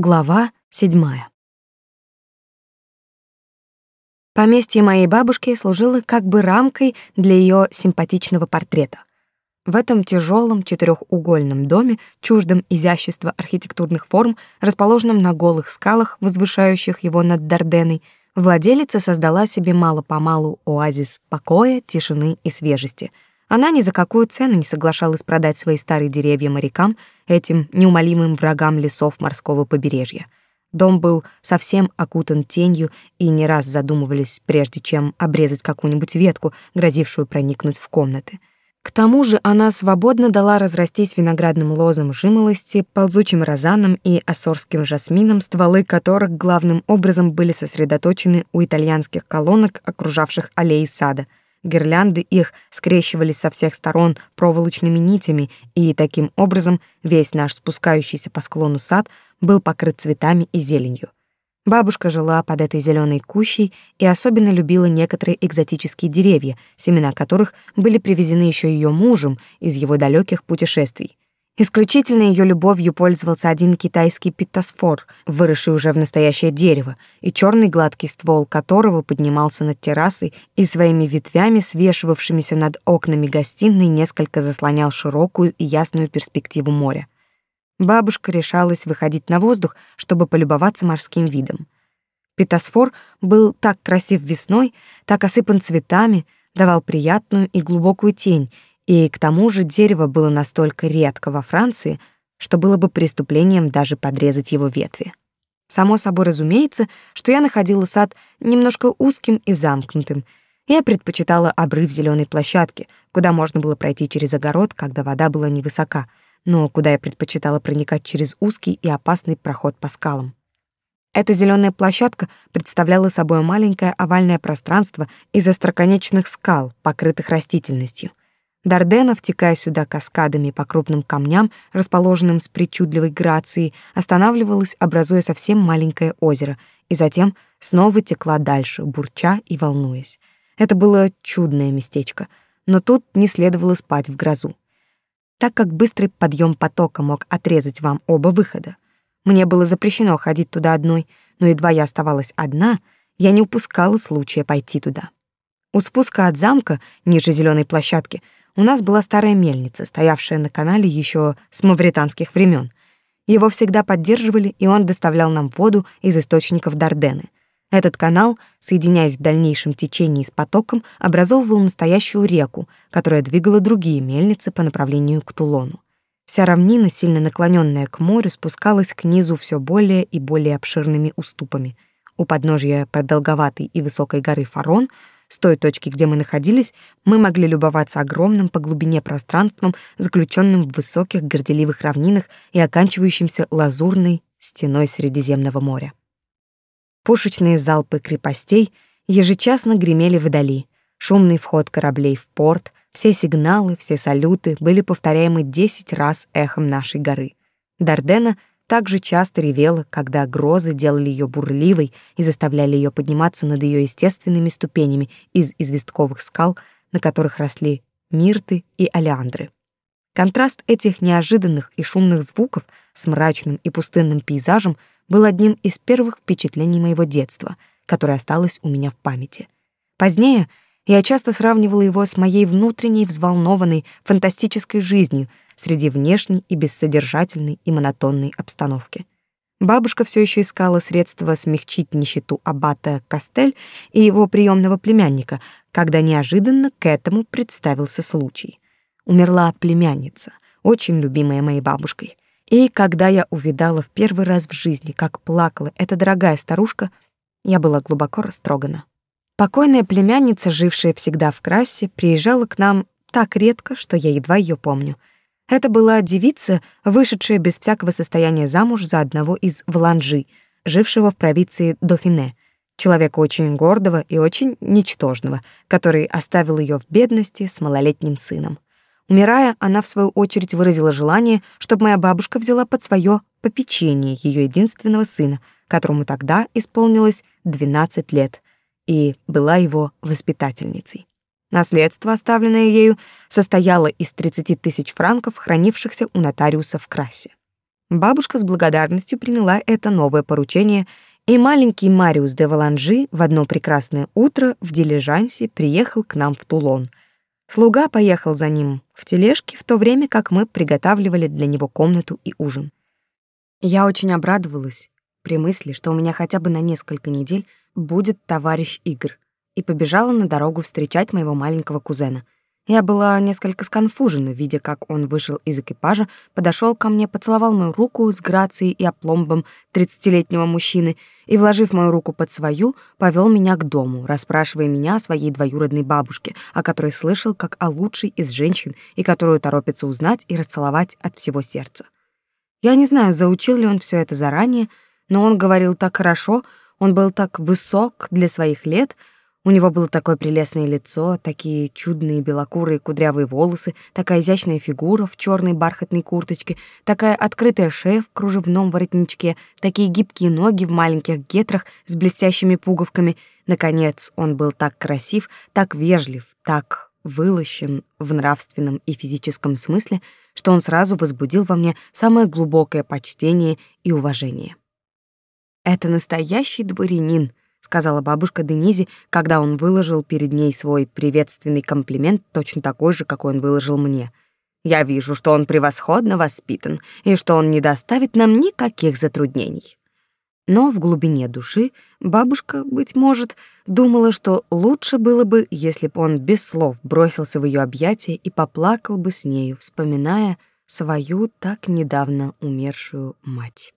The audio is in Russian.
Глава седьмая. Поместье моей бабушки служило как бы рамкой для ее симпатичного портрета. В этом тяжелом четырехугольном доме, чуждом изящества архитектурных форм, расположенном на голых скалах, возвышающих его над Дарденой, владелица создала себе мало-помалу оазис покоя, тишины и свежести — она ни за какую цену не соглашалась продать свои старые деревья морякам, этим неумолимым врагам лесов морского побережья. Дом был совсем окутан тенью, и не раз задумывались, прежде чем обрезать какую-нибудь ветку, грозившую проникнуть в комнаты. К тому же она свободно дала разрастись виноградным лозам жимолости, ползучим розанам и ассорским жасминам, стволы которых главным образом были сосредоточены у итальянских колонок, окружавших аллеи сада — Гирлянды их скрещивались со всех сторон проволочными нитями, и таким образом весь наш спускающийся по склону сад был покрыт цветами и зеленью. Бабушка жила под этой зеленой кущей и особенно любила некоторые экзотические деревья, семена которых были привезены еще ее мужем из его далеких путешествий. Исключительно ее любовью пользовался один китайский питосфор, выросший уже в настоящее дерево, и черный гладкий ствол которого поднимался над террасой и своими ветвями, свешивавшимися над окнами гостиной, несколько заслонял широкую и ясную перспективу моря. Бабушка решалась выходить на воздух, чтобы полюбоваться морским видом. Питосфор был так красив весной, так осыпан цветами, давал приятную и глубокую тень — и к тому же дерево было настолько редко во Франции, что было бы преступлением даже подрезать его ветви. Само собой разумеется, что я находила сад немножко узким и замкнутым. Я предпочитала обрыв зеленой площадки, куда можно было пройти через огород, когда вода была невысока, но куда я предпочитала проникать через узкий и опасный проход по скалам. Эта зеленая площадка представляла собой маленькое овальное пространство из остроконечных скал, покрытых растительностью. Дардена, втекая сюда каскадами по крупным камням, расположенным с причудливой грацией, останавливалась, образуя совсем маленькое озеро, и затем снова текла дальше, бурча и волнуясь. Это было чудное местечко, но тут не следовало спать в грозу. Так как быстрый подъем потока мог отрезать вам оба выхода. Мне было запрещено ходить туда одной, но едва я оставалась одна, я не упускала случая пойти туда. У спуска от замка, ниже зеленой площадки, у нас была старая мельница, стоявшая на канале еще с мавританских времен. Его всегда поддерживали, и он доставлял нам воду из источников Дардены. Этот канал, соединяясь в дальнейшем течении с потоком, образовывал настоящую реку, которая двигала другие мельницы по направлению к Тулону. Вся равнина, сильно наклоненная к морю, спускалась к низу все более и более обширными уступами. У подножья продолговатой и высокой горы Фарон — с той точки, где мы находились, мы могли любоваться огромным по глубине пространством, заключенным в высоких горделивых равнинах и оканчивающимся лазурной стеной Средиземного моря. Пушечные залпы крепостей ежечасно гремели вдали. Шумный вход кораблей в порт, все сигналы, все салюты были повторяемы десять раз эхом нашей горы. Дардена также часто ревела, когда грозы делали ее бурливой и заставляли ее подниматься над ее естественными ступенями из известковых скал, на которых росли мирты и олеандры. Контраст этих неожиданных и шумных звуков с мрачным и пустынным пейзажем был одним из первых впечатлений моего детства, которое осталось у меня в памяти. Позднее я часто сравнивала его с моей внутренней взволнованной фантастической жизнью, среди внешней и бессодержательной и монотонной обстановки. Бабушка все еще искала средства смягчить нищету аббата Кастель и его приемного племянника, когда неожиданно к этому представился случай. Умерла племянница, очень любимая моей бабушкой. И когда я увидала в первый раз в жизни, как плакала эта дорогая старушка, я была глубоко растрогана. Покойная племянница, жившая всегда в Крассе, приезжала к нам так редко, что я едва ее помню — это была девица, вышедшая без всякого состояния замуж за одного из Вланжи, жившего в провинции Дофине, человека очень гордого и очень ничтожного, который оставил ее в бедности с малолетним сыном. Умирая, она в свою очередь выразила желание, чтобы моя бабушка взяла под свое попечение ее единственного сына, которому тогда исполнилось 12 лет, и была его воспитательницей. Наследство, оставленное ею, состояло из 30 тысяч франков, хранившихся у нотариуса в Крассе. Бабушка с благодарностью приняла это новое поручение, и маленький Мариус де Валанжи в одно прекрасное утро в дилижансе приехал к нам в Тулон. Слуга поехал за ним в тележке, в то время как мы приготавливали для него комнату и ужин. Я очень обрадовалась при мысли, что у меня хотя бы на несколько недель будет товарищ игр, и побежала на дорогу встречать моего маленького кузена — я была несколько сконфужена, видя, как он вышел из экипажа, подошел ко мне, поцеловал мою руку с грацией и опломбом тридцатилетнего мужчины и, вложив мою руку под свою, повел меня к дому, расспрашивая меня о своей двоюродной бабушке, о которой слышал как о лучшей из женщин и которую торопится узнать и расцеловать от всего сердца. Я не знаю, заучил ли он все это заранее, но он говорил так хорошо, он был так высок для своих лет — у него было такое прелестное лицо, такие чудные белокурые кудрявые волосы, такая изящная фигура в черной бархатной курточке, такая открытая шея в кружевном воротничке, такие гибкие ноги в маленьких гетрах с блестящими пуговками. Наконец, он был так красив, так вежлив, так вылощен в нравственном и физическом смысле, что он сразу возбудил во мне самое глубокое почтение и уважение. Это настоящий дворянин, сказала бабушка Денизе, когда он выложил перед ней свой приветственный комплимент, точно такой же, какой он выложил мне. Я вижу, что он превосходно воспитан и что он не доставит нам никаких затруднений. Но в глубине души бабушка, быть может, думала, что лучше было бы, если бы он без слов бросился в ее объятия и поплакал бы с нею, вспоминая свою так недавно умершую мать.